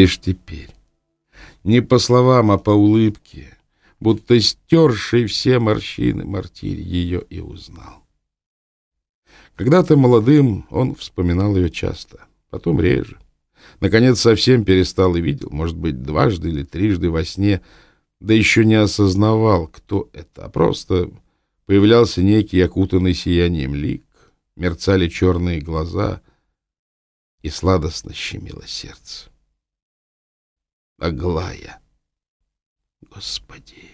Лишь теперь, не по словам, а по улыбке, будто стерший все морщины мартирь ее и узнал. Когда-то молодым он вспоминал ее часто, потом реже. Наконец совсем перестал и видел, может быть, дважды или трижды во сне, да еще не осознавал, кто это, а просто появлялся некий окутанный сиянием лик, мерцали черные глаза и сладостно щемило сердце. Аглая! Господи!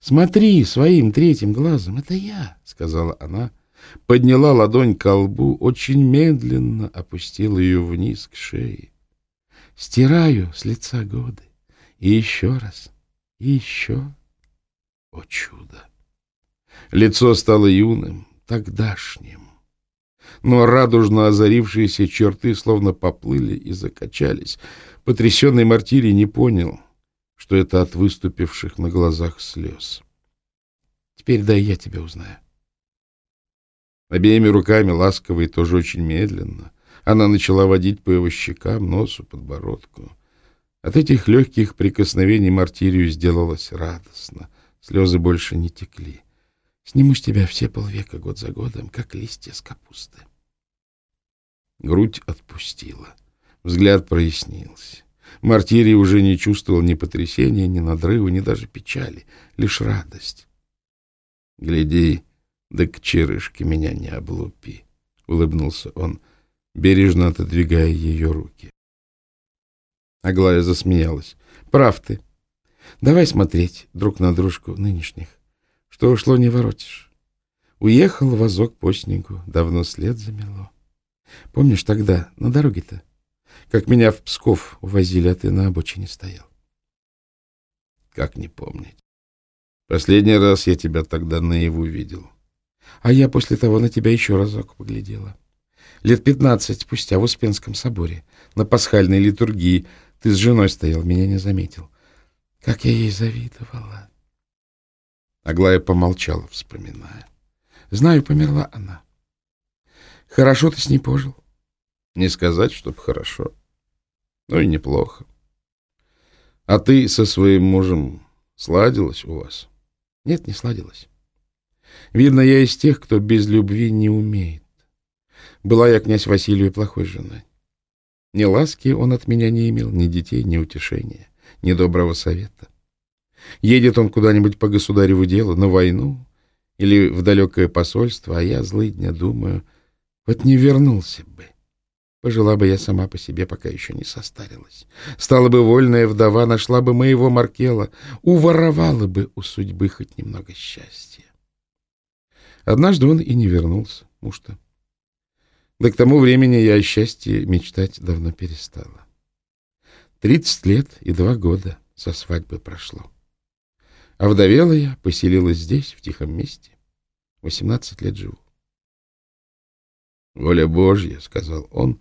«Смотри своим третьим глазом, это я», — сказала она, подняла ладонь к лбу, очень медленно опустила ее вниз к шее. «Стираю с лица годы. И еще раз, и еще. О чудо! Лицо стало юным, тогдашним. Но радужно озарившиеся черты словно поплыли и закачались. Потрясенный Мартири не понял, что это от выступивших на глазах слез. «Теперь дай я тебя узнаю». Обеими руками, ласково и тоже очень медленно, она начала водить по его щекам, носу, подбородку — от этих легких прикосновений Мартирию сделалось радостно. Слезы больше не текли. Сниму с тебя все полвека год за годом, как листья с капусты. Грудь отпустила. Взгляд прояснился. Мартирий уже не чувствовал ни потрясения, ни надрыва, ни даже печали, лишь радость. — Гляди, да к черышке меня не облупи, — улыбнулся он, бережно отодвигая ее руки. Аглая засмеялась. «Прав ты. Давай смотреть друг на дружку нынешних. Что ушло, не воротишь. Уехал возок по снегу, давно след замело. Помнишь тогда, на дороге-то, как меня в Псков увозили, а ты на обочине стоял? Как не помнить? Последний раз я тебя тогда наяву видел. А я после того на тебя еще разок поглядела. Лет пятнадцать спустя в Успенском соборе, на пасхальной литургии, ты с женой стоял, меня не заметил. Как я ей завидовала. Аглая помолчала, вспоминая. Знаю, померла она. Хорошо ты с ней пожил. Не сказать, чтоб хорошо. Ну и неплохо. А ты со своим мужем сладилась у вас? Нет, не сладилась. Видно, я из тех, кто без любви не умеет. Была я князь Василию плохой женой. Ни ласки он от меня не имел, ни детей, ни утешения, ни доброго совета. Едет он куда-нибудь по государеву делу, на войну или в далекое посольство, а я злые дня думаю, вот не вернулся бы. Пожила бы я сама по себе, пока еще не состарилась. Стала бы вольная вдова, нашла бы моего Маркела, уворовала бы у судьбы хоть немного счастья. Однажды он и не вернулся, муж-то. Да к тому времени я о счастье мечтать давно перестала. Тридцать лет и два года со свадьбы прошло. А вдовела я, поселилась здесь, в тихом месте. Восемнадцать лет живу. «Воля Божья», — сказал он,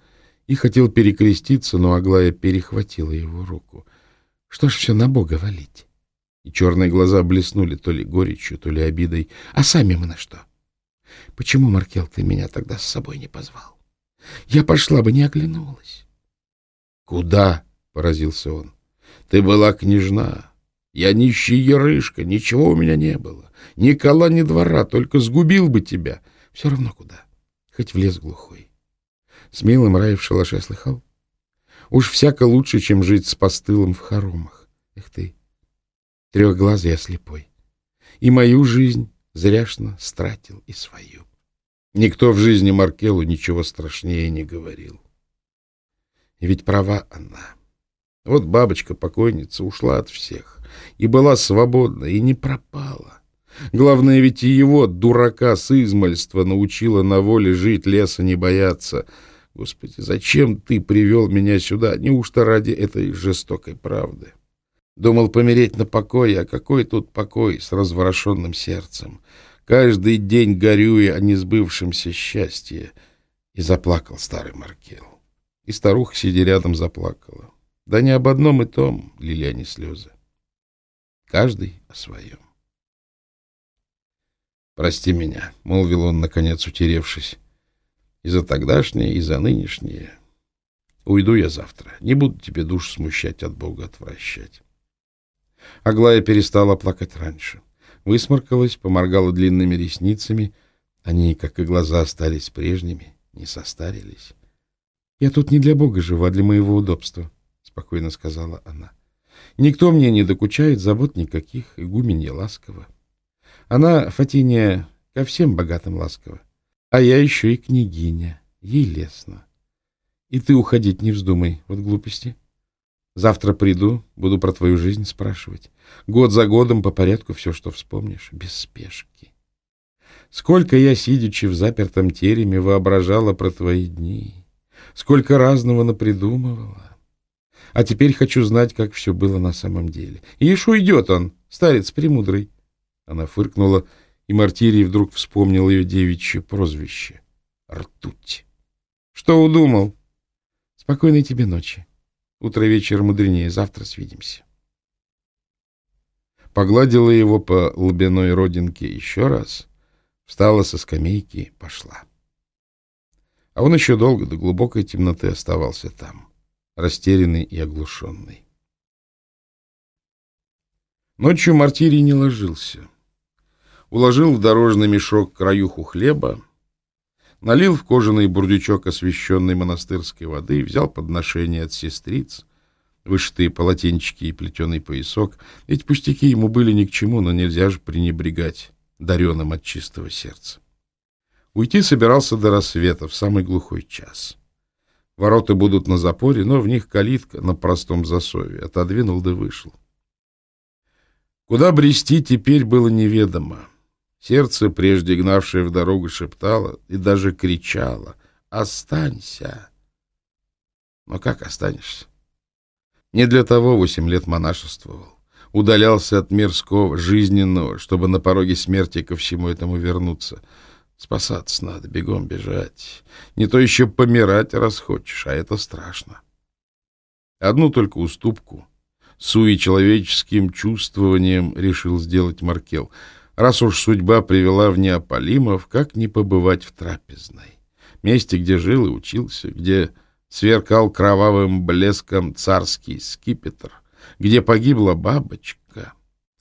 и хотел перекреститься, но Аглая перехватила его руку. «Что ж все на Бога валить?» И черные глаза блеснули то ли горечью, то ли обидой. «А сами мы на что?» Почему, Маркел, ты меня тогда с собой не позвал? Я пошла бы, не оглянулась. — Куда? — поразился он. — Ты была княжна. Я нищий ярышка, ничего у меня не было. Ни кола, ни двора, только сгубил бы тебя. Все равно куда, хоть в лес глухой. С милым рай в шалаше слыхал? Уж всяко лучше, чем жить с постылом в хоромах. Эх ты, трехглазый я слепой. И мою жизнь зряшно стратил и свою. Никто в жизни Маркелу ничего страшнее не говорил. И ведь права она. Вот бабочка-покойница ушла от всех и была свободна, и не пропала. Главное, ведь и его, дурака с измальства, научила на воле жить, леса не бояться. Господи, зачем ты привел меня сюда? Неужто ради этой жестокой правды? Думал помереть на покое, а какой тут покой с разворошенным сердцем? Каждый день горюя о несбывшемся счастье. И заплакал старый Маркел. И старуха, сидя рядом, заплакала. Да не об одном и том лили они слезы. Каждый о своем. «Прости меня», — молвил он, наконец утеревшись, — «и за тогдашнее, и за нынешнее. Уйду я завтра. Не буду тебе душ смущать, от Бога отвращать. Аглая перестала плакать раньше. Высморкалась, поморгала длинными ресницами. Они, как и глаза, остались прежними, не состарились. — Я тут не для Бога живу, а для моего удобства, — спокойно сказала она. — Никто мне не докучает, забот никаких, игуменья ласково. Она, Фатиния, ко всем богатым ласково. А я еще и княгиня, ей лестно. И ты уходить не вздумай, вот глупости. Завтра приду, буду про твою жизнь спрашивать. Год за годом по порядку все, что вспомнишь, без спешки. Сколько я, сидячи в запертом тереме, воображала про твои дни. Сколько разного напридумывала. А теперь хочу знать, как все было на самом деле. Ишь, уйдет он, старец премудрый. Она фыркнула, и Мартирий вдруг вспомнил ее девичье прозвище — Ртуть. — Что удумал? — Спокойной тебе ночи. Утро вечер мудренее. Завтра свидимся. Погладила его по лобяной родинке еще раз, встала со скамейки, пошла. А он еще долго до глубокой темноты оставался там, растерянный и оглушенный. Ночью Мартирий не ложился. Уложил в дорожный мешок краюху хлеба, налил в кожаный бурдючок освященной монастырской воды, взял подношение от сестриц, вышитые полотенчики и плетеный поясок. Эти пустяки ему были ни к чему, но нельзя же пренебрегать дареным от чистого сердца. Уйти собирался до рассвета, в самый глухой час. Ворота будут на запоре, но в них калитка на простом засове. Отодвинул да вышел. Куда брести теперь было неведомо. Сердце, прежде гнавшее в дорогу, шептало и даже кричало «Останься!». Но как останешься? Не для того восемь лет монашествовал. Удалялся от мирского, жизненного, чтобы на пороге смерти ко всему этому вернуться. Спасаться надо, бегом бежать. Не то еще помирать расхочешь, а это страшно. Одну только уступку, суи человеческим чувствованием, решил сделать Маркел — Раз уж судьба привела в Неаполимов, как не побывать в трапезной? Месте, где жил и учился, где сверкал кровавым блеском царский скипетр, где погибла бабочка,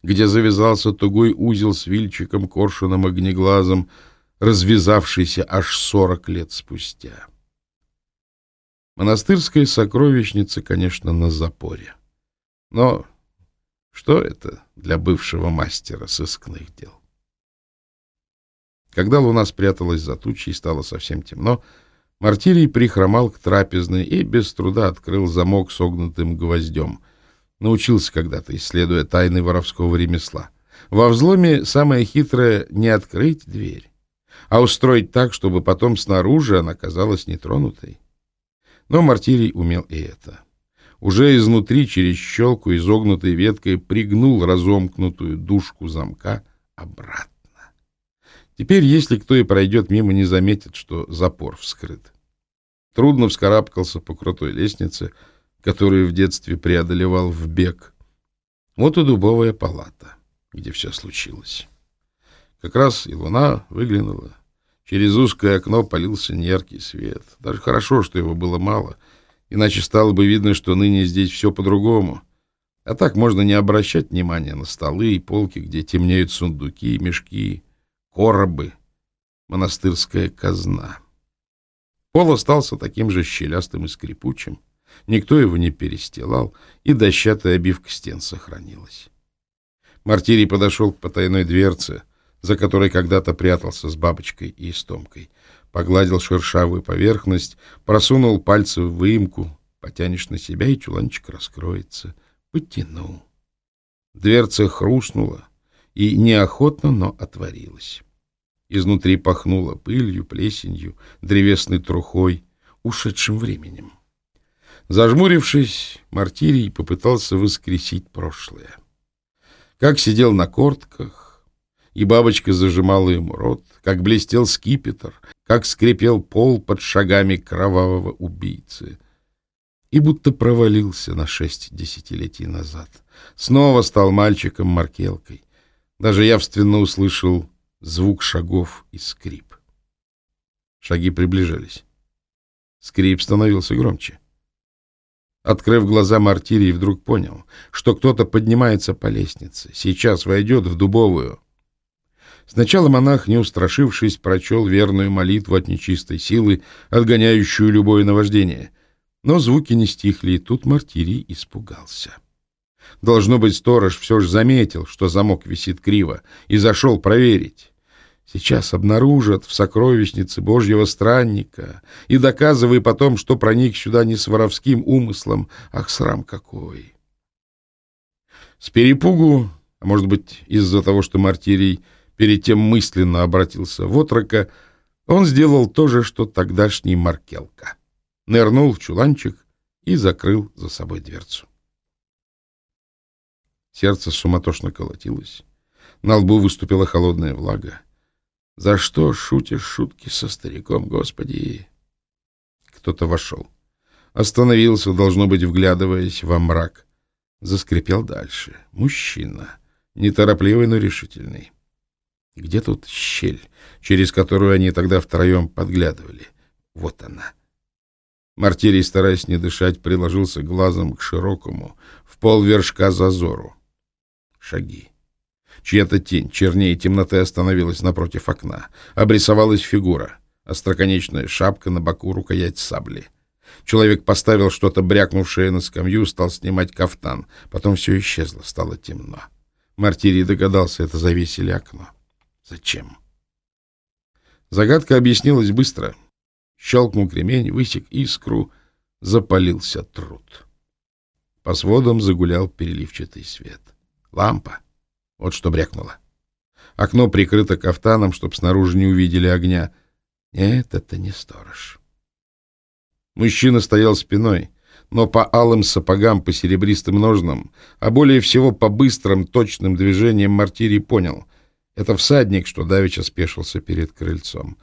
где завязался тугой узел с вильчиком, коршуном, огнеглазом, развязавшийся аж сорок лет спустя. Монастырская сокровищница, конечно, на запоре. Но что это для бывшего мастера сыскных дел? Когда луна спряталась за тучей и стало совсем темно, Мартирий прихромал к трапезной и без труда открыл замок согнутым гвоздем. Научился когда-то, исследуя тайны воровского ремесла. Во взломе самое хитрое — не открыть дверь, а устроить так, чтобы потом снаружи она казалась нетронутой. Но Мартирий умел и это уже изнутри через щелку изогнутой веткой пригнул разомкнутую дужку замка обратно. Теперь, если кто и пройдет мимо, не заметит, что запор вскрыт. Трудно вскарабкался по крутой лестнице, которую в детстве преодолевал в бег. Вот и дубовая палата, где все случилось. Как раз и луна выглянула. Через узкое окно полился неяркий свет. Даже хорошо, что его было мало — Иначе стало бы видно, что ныне здесь все по-другому. А так можно не обращать внимания на столы и полки, где темнеют сундуки, мешки, коробы, монастырская казна. Пол остался таким же щелястым и скрипучим. Никто его не перестилал, и дощатая обивка стен сохранилась. Мартирий подошел к потайной дверце, за которой когда-то прятался с бабочкой и истомкой погладил шершавую поверхность, просунул пальцы в выемку, потянешь на себя, и чуланчик раскроется. Потянул. Дверца хрустнула и неохотно, но отворилась. Изнутри пахнуло пылью, плесенью, древесной трухой, ушедшим временем. Зажмурившись, Мартирий попытался воскресить прошлое. Как сидел на кортках, и бабочка зажимала ему рот, как блестел скипетр, как скрипел пол под шагами кровавого убийцы. И будто провалился на шесть десятилетий назад. Снова стал мальчиком-маркелкой. Даже явственно услышал звук шагов и скрип. Шаги приближались. Скрип становился громче. Открыв глаза Мартирий, вдруг понял, что кто-то поднимается по лестнице. Сейчас войдет в дубовую. Сначала монах, не устрашившись, прочел верную молитву от нечистой силы, отгоняющую любое наваждение. Но звуки не стихли, и тут Мартирий испугался. Должно быть, сторож все же заметил, что замок висит криво, и зашел проверить. Сейчас обнаружат в сокровищнице Божьего странника и доказывай потом, что проник сюда не с воровским умыслом. Ах, срам какой! С перепугу, а может быть, из-за того, что Мартирий перед тем мысленно обратился в отрока, он сделал то же, что тогдашний Маркелка. Нырнул в чуланчик и закрыл за собой дверцу. Сердце суматошно колотилось. На лбу выступила холодная влага. За что шутишь шутки со стариком, Господи? Кто-то вошел. Остановился, должно быть, вглядываясь во мрак. Заскрипел дальше. Мужчина. Неторопливый, но решительный. Где тут щель, через которую они тогда втроем подглядывали? Вот она. Мартирий, стараясь не дышать, приложился глазом к широкому, в полвершка зазору. Шаги. Чья-то тень, чернее темноты, остановилась напротив окна. Обрисовалась фигура. Остроконечная шапка на боку, рукоять сабли. Человек поставил что-то брякнувшее на скамью, стал снимать кафтан. Потом все исчезло, стало темно. Мартирий догадался, это завесили окно. Зачем? Загадка объяснилась быстро. Щелкнул кремень, высек искру, запалился труд. По сводам загулял переливчатый свет. Лампа. Вот что брякнуло. Окно прикрыто кафтаном, чтоб снаружи не увидели огня. Нет, это не сторож. Мужчина стоял спиной, но по алым сапогам, по серебристым ножнам, а более всего по быстрым, точным движениям Мартирий понял — это всадник, что давеча спешился перед крыльцом.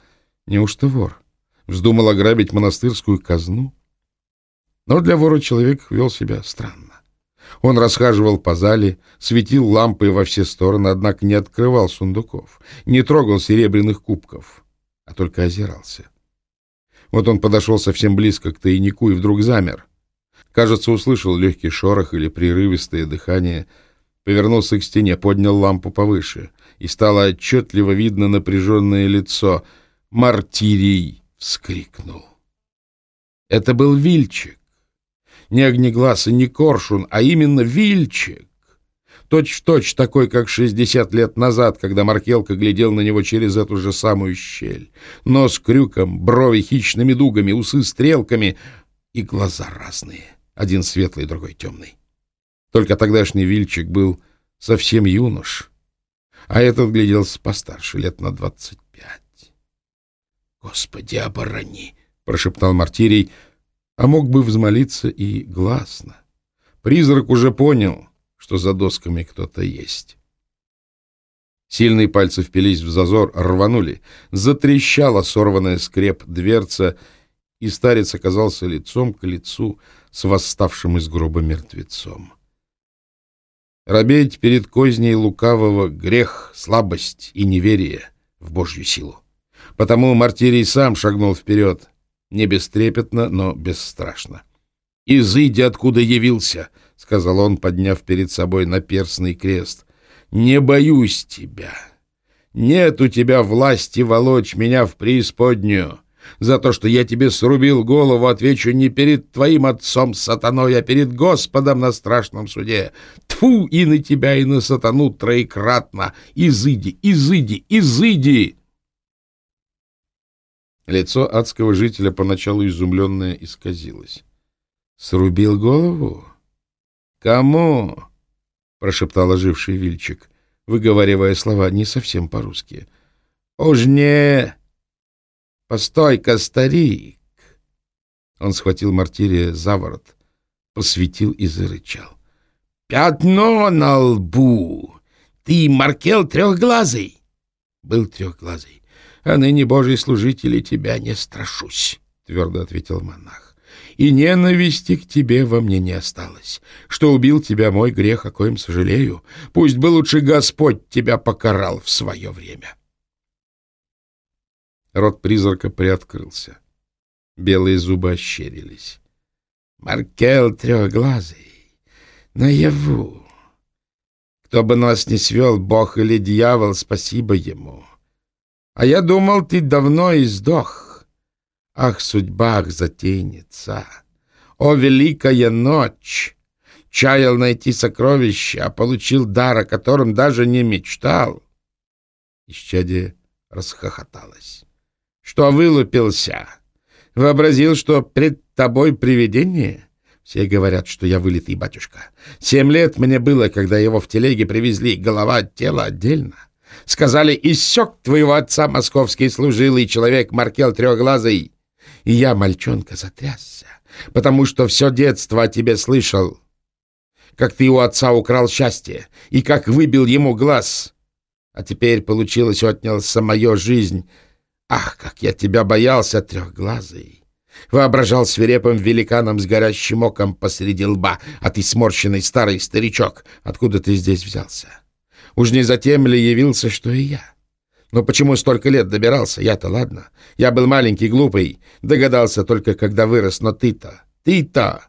Неужто вор? Вздумал ограбить монастырскую казну? Но для вора человек вел себя странно. Он расхаживал по зале, светил лампой во все стороны, однако не открывал сундуков, не трогал серебряных кубков, а только озирался. Вот он подошел совсем близко к тайнику и вдруг замер. Кажется, услышал легкий шорох или прерывистое дыхание, повернулся к стене, поднял лампу повыше, и стало отчетливо видно напряженное лицо. «Мартирий!» — вскрикнул. Это был Вильчик не Огнеглаз и не Коршун, а именно Вильчик. Точь-в-точь такой, как 60 лет назад, когда Маркелка глядел на него через эту же самую щель. Нос крюком, брови хищными дугами, усы стрелками и глаза разные. Один светлый, другой темный. Только тогдашний Вильчик был совсем юнош, а этот гляделся постарше, лет на двадцать пять. «Господи, оборони!» — прошептал Мартирий — а мог бы взмолиться и гласно. Призрак уже понял, что за досками кто-то есть. Сильные пальцы впились в зазор, рванули. Затрещала сорванная скреп дверца, и старец оказался лицом к лицу с восставшим из гроба мертвецом. Робеть перед козней лукавого — грех, слабость и неверие в Божью силу. Потому Мартирий сам шагнул вперед, не бестрепетно, но бесстрашно. «Изыди, откуда явился!» — сказал он, подняв перед собой наперстный крест. «Не боюсь тебя. Нет у тебя власти волочь меня в преисподнюю. За то, что я тебе срубил голову, отвечу не перед твоим отцом сатаной, а перед Господом на страшном суде. Тфу и на тебя, и на сатану троекратно! Изыди, изыди, изыди!» Лицо адского жителя, поначалу изумленное, исказилось. «Срубил голову? Кому?» — прошептал оживший Вильчик, выговаривая слова не совсем по-русски. «Уж не... Постой-ка, старик!» Он схватил мартирия за ворот, посветил и зарычал. «Пятно на лбу! Ты Маркел трехглазый!» «Был трехглазый а ныне, Божий служитель, тебя не страшусь, — твердо ответил монах. И ненависти к тебе во мне не осталось. Что убил тебя мой грех, о коем сожалею. Пусть бы лучше Господь тебя покарал в свое время. Рот призрака приоткрылся. Белые зубы ощерились. Маркел трехглазый, наяву. Кто бы нас не свел, бог или дьявол, спасибо ему. А я думал, ты давно издох. Ах, судьба, ах, затейница! О, великая ночь! Чаял найти сокровище, а получил дар, о котором даже не мечтал. Исчадие расхохоталась. Что вылупился? Вообразил, что пред тобой привидение? Все говорят, что я вылитый батюшка. Семь лет мне было, когда его в телеге привезли, голова от тела отдельно. Сказали, иссек твоего отца московский служилый человек Маркел Трехглазый. И я, мальчонка, затрясся, потому что все детство о тебе слышал. Как ты у отца украл счастье, и как выбил ему глаз. А теперь получилось, отнял самую жизнь. Ах, как я тебя боялся, Трехглазый! Воображал свирепым великаном с горящим оком посреди лба, а ты сморщенный старый старичок. Откуда ты здесь взялся? Уж не затем ли явился, что и я? Но почему столько лет добирался? Я-то ладно. Я был маленький, глупый. Догадался только, когда вырос, но ты-то... Ты-то...